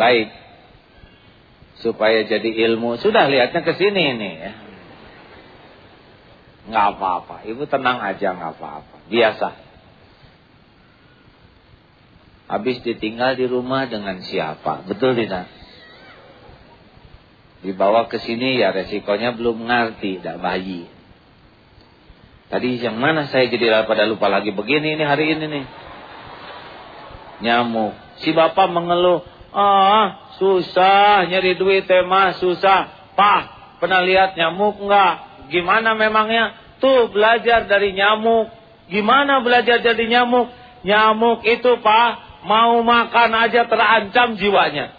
baik. Supaya jadi ilmu. Sudah lihatnya ke sini ini ya. Nggak apa-apa. Ibu tenang aja nggak apa-apa. Biasa. Habis ditinggal di rumah dengan siapa? Betul tidak? Dibawa ke sini ya resikonya belum ngerti, tidak bayi. Tadi yang mana saya jadi pada lupa lagi begini ini hari ini nih. Nyamuk. Si bapak mengeluh, ah susah nyari duit tema susah. Pak, pernah lihat nyamuk enggak? Gimana memangnya? Tuh belajar dari nyamuk. Gimana belajar dari nyamuk? Nyamuk itu pak mau makan aja terancam jiwanya.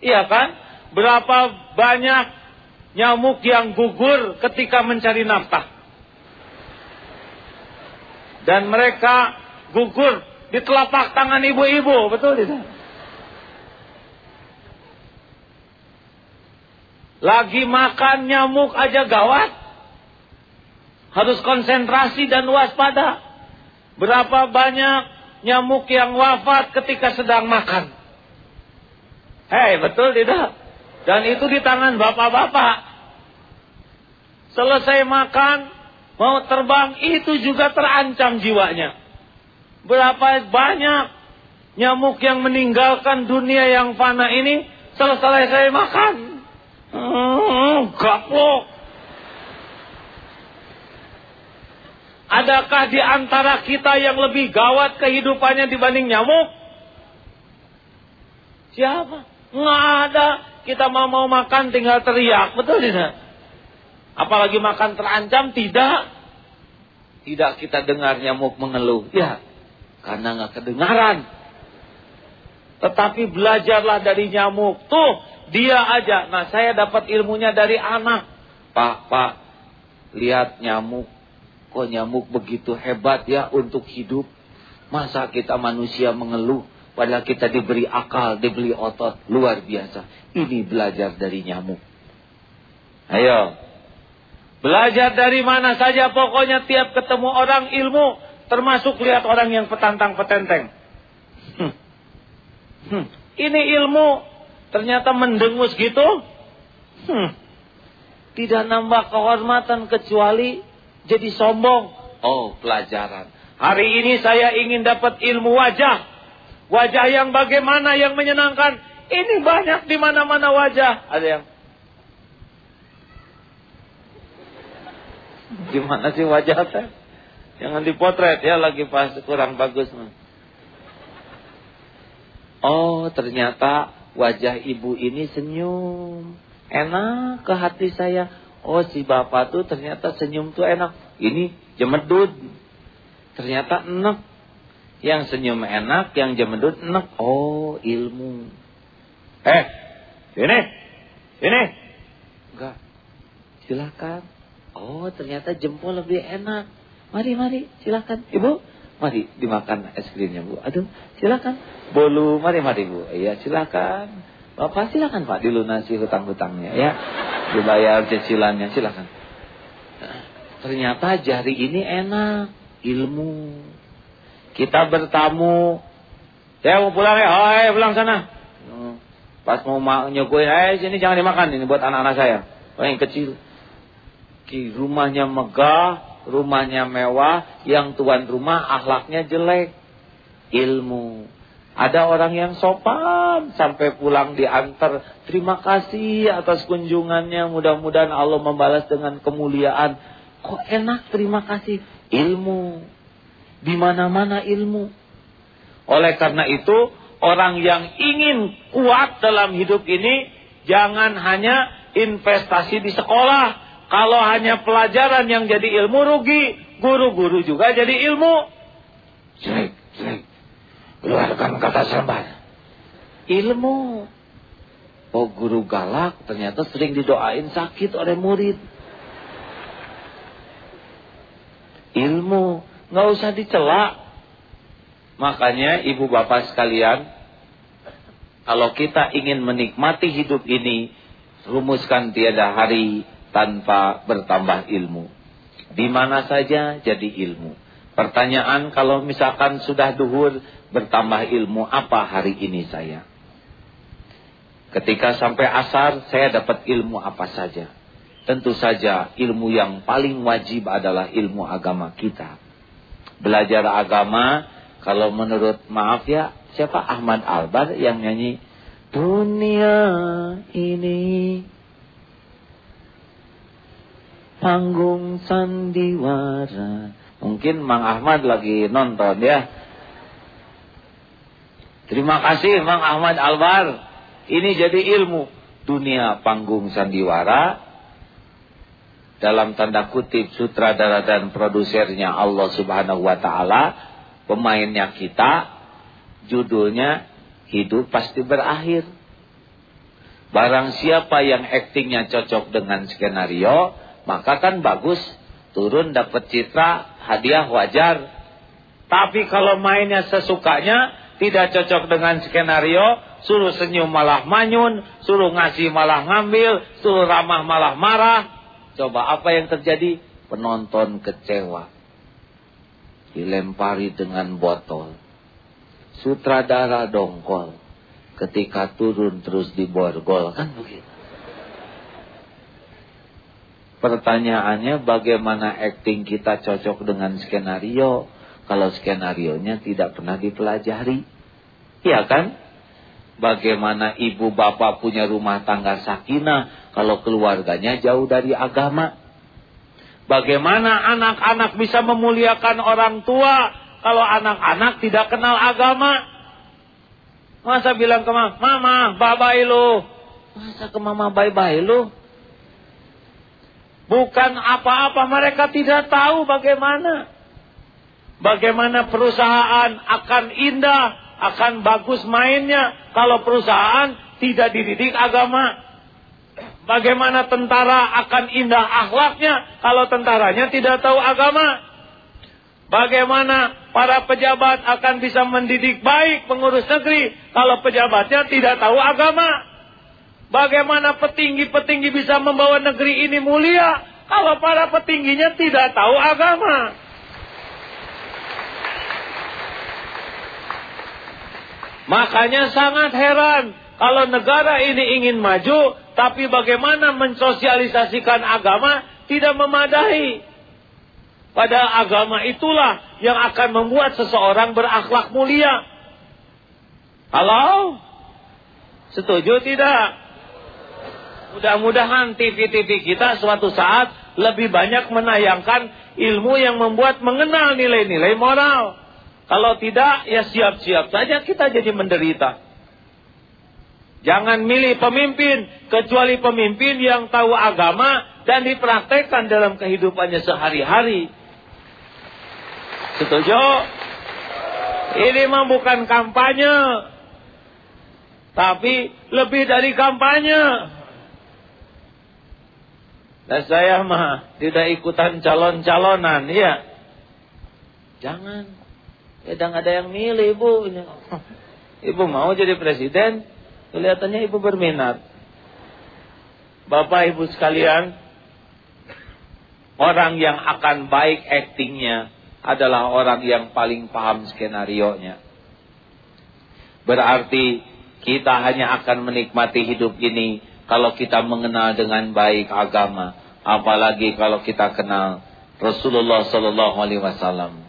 Iya kan? Berapa banyak nyamuk yang gugur ketika mencari nafkah. Dan mereka gugur di telapak tangan ibu-ibu, betul tidak? Lagi makan nyamuk aja gawat. Harus konsentrasi dan waspada. Berapa banyak nyamuk yang wafat ketika sedang makan. Hei, betul tidak? Dan itu di tangan bapak-bapak. Selesai makan, mau terbang, itu juga terancam jiwanya. Berapa banyak nyamuk yang meninggalkan dunia yang fana ini selesai saya makan. Hmm, gaplok. Adakah di antara kita yang lebih gawat kehidupannya dibanding nyamuk? Siapa? Nggak ada. Kita mau mau makan tinggal teriak. Betul tidak? Apalagi makan terancam tidak. Tidak kita dengar nyamuk mengeluh. Ya. Karena nggak kedengaran. Tetapi belajarlah dari nyamuk. Tuh, dia aja. Nah, saya dapat ilmunya dari anak. Pak, Pak, lihat nyamuk. Kok nyamuk begitu hebat ya untuk hidup? Masa kita manusia mengeluh? Padahal kita diberi akal, diberi otot. Luar biasa. Ini belajar dari nyamuk. Ayo. Belajar dari mana saja pokoknya tiap ketemu orang ilmu. Termasuk lihat orang yang petantang petenteng. Hmm. Hmm. Ini ilmu. Ternyata mendengus gitu. Hmm. Tidak nambah kehormatan kecuali jadi sombong. Oh pelajaran. Hari ini saya ingin dapat ilmu wajah. Wajah yang bagaimana yang menyenangkan. Ini banyak di mana-mana wajah. Ada yang Gimana sih wajah teh? Jangan dipotret ya lagi pas kurang bagus. Oh, ternyata wajah ibu ini senyum. Enak ke hati saya. Oh, si bapak tuh ternyata senyum tuh enak. Ini jemedut. Ternyata enak. Yang senyum enak, yang jemedut enak. Oh, ilmu. Eh, sini. Sini. Enggak. Silakan. Oh, ternyata jempol lebih enak. Mari, mari, silakan. Ibu, mari dimakan es krimnya, Bu. Aduh, silakan. Bolu, mari, mari, Bu. Iya, silakan. Bapak silakan, Pak, dilunasi hutang-hutangnya ya. Dibayar cicilannya, silakan. Ternyata jari ini enak, ilmu. Kita bertamu. Saya mau pulang ya. Oh, pulang sana. Hmm. Pas mau nyokuin, eh sini jangan dimakan. Ini buat anak-anak saya. Oh, yang kecil. Rumahnya megah, rumahnya mewah, yang tuan rumah akhlaknya jelek. Ilmu. Ada orang yang sopan sampai pulang diantar. Terima kasih atas kunjungannya. Mudah-mudahan Allah membalas dengan kemuliaan. Kok enak terima kasih. Ilmu. Di mana-mana ilmu. Oleh karena itu, orang yang ingin kuat dalam hidup ini, jangan hanya investasi di sekolah. Kalau hanya pelajaran yang jadi ilmu rugi, guru-guru juga jadi ilmu. Jelek, jelek. Keluarkan kata sabar. Ilmu. Oh guru galak ternyata sering didoain sakit oleh murid. Ilmu nggak usah dicela. Makanya ibu bapak sekalian, kalau kita ingin menikmati hidup ini, rumuskan tiada hari tanpa bertambah ilmu. Di mana saja jadi ilmu. Pertanyaan kalau misalkan sudah duhur bertambah ilmu apa hari ini saya? Ketika sampai asar saya dapat ilmu apa saja? Tentu saja ilmu yang paling wajib adalah ilmu agama kita. Belajar agama kalau menurut maaf ya siapa Ahmad Albar yang nyanyi dunia ini panggung sandiwara Mungkin Mang Ahmad lagi nonton ya. Terima kasih Mang Ahmad Albar. Ini jadi ilmu dunia panggung sandiwara dalam tanda kutip sutradara dan produsernya Allah Subhanahu wa taala, pemainnya kita, judulnya hidup pasti berakhir. Barang siapa yang aktingnya cocok dengan skenario, maka kan bagus turun dapat citra hadiah wajar. Tapi kalau mainnya sesukanya tidak cocok dengan skenario suruh senyum malah manyun suruh ngasih malah ngambil suruh ramah malah marah. Coba apa yang terjadi? Penonton kecewa. Dilempari dengan botol. Sutradara dongkol. Ketika turun terus diborgol kan begitu Pertanyaannya bagaimana acting kita cocok dengan skenario kalau skenario-nya tidak pernah dipelajari. Iya kan? Bagaimana ibu bapak punya rumah tangga sakinah kalau keluarganya jauh dari agama. Bagaimana anak-anak bisa memuliakan orang tua kalau anak-anak tidak kenal agama. Masa bilang ke mama, mama, bye-bye lu. Masa ke mama bye-bye lu? Bukan apa-apa mereka tidak tahu bagaimana. Bagaimana perusahaan akan indah, akan bagus mainnya kalau perusahaan tidak dididik agama. Bagaimana tentara akan indah akhlaknya kalau tentaranya tidak tahu agama. Bagaimana para pejabat akan bisa mendidik baik pengurus negeri kalau pejabatnya tidak tahu agama. Bagaimana petinggi-petinggi bisa membawa negeri ini mulia kalau para petingginya tidak tahu agama? Makanya sangat heran kalau negara ini ingin maju, tapi bagaimana mensosialisasikan agama tidak memadai. Pada agama itulah yang akan membuat seseorang berakhlak mulia. Halo? Setuju tidak? Mudah-mudahan TV-TV kita suatu saat lebih banyak menayangkan ilmu yang membuat mengenal nilai-nilai moral. Kalau tidak, ya siap-siap saja kita jadi menderita. Jangan milih pemimpin, kecuali pemimpin yang tahu agama dan dipraktekkan dalam kehidupannya sehari-hari. Setuju? Ini memang bukan kampanye. Tapi lebih dari kampanye. Dan saya mah tidak ikutan calon-calonan, ya. Jangan. Kadang ada yang milih, Ibu. Ibu mau jadi presiden, kelihatannya Ibu berminat. Bapak Ibu sekalian, orang yang akan baik aktingnya adalah orang yang paling paham skenario-nya. Berarti kita hanya akan menikmati hidup ini kalau kita mengenal dengan baik agama, apalagi kalau kita kenal Rasulullah Sallallahu Alaihi Wasallam.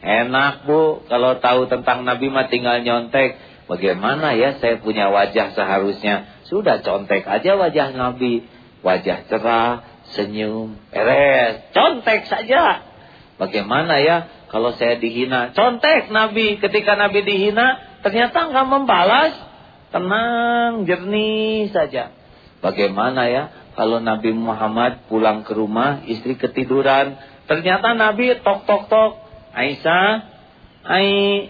Enak bu, kalau tahu tentang Nabi mah tinggal nyontek. Bagaimana ya saya punya wajah seharusnya sudah contek aja wajah Nabi, wajah cerah, senyum, eres, contek saja. Bagaimana ya kalau saya dihina, contek Nabi. Ketika Nabi dihina, ternyata nggak membalas, tenang, jernih saja. Bagaimana ya kalau Nabi Muhammad pulang ke rumah, istri ketiduran. Ternyata Nabi tok tok tok. Aisyah, Ai,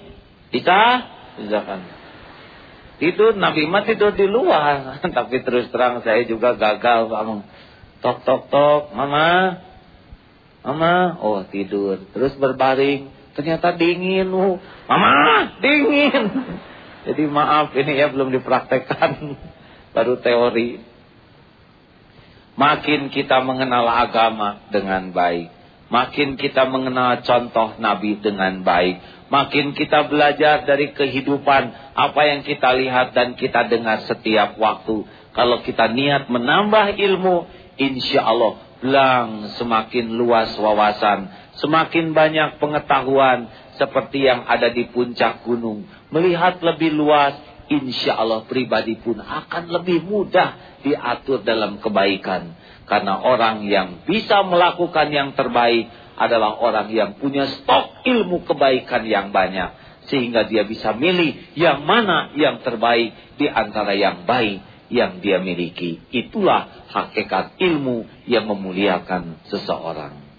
Aisyah, misalkan. Tidur, Nabi Muhammad tidur di luar. Tapi terus terang saya juga gagal kamu. Tok tok tok, mama, mama, oh tidur. Terus berbaring, ternyata dingin. Uh. Mama, dingin. Jadi maaf ini ya belum dipraktekkan. Baru teori. Makin kita mengenal agama dengan baik, Makin kita mengenal contoh Nabi dengan baik. Makin kita belajar dari kehidupan apa yang kita lihat dan kita dengar setiap waktu. Kalau kita niat menambah ilmu, insya Allah belang semakin luas wawasan. Semakin banyak pengetahuan seperti yang ada di puncak gunung. Melihat lebih luas, insya Allah pribadi pun akan lebih mudah diatur dalam kebaikan. Karena orang yang bisa melakukan yang terbaik adalah orang yang punya stok ilmu kebaikan yang banyak. Sehingga dia bisa milih yang mana yang terbaik di antara yang baik yang dia miliki. Itulah hakikat ilmu yang memuliakan seseorang.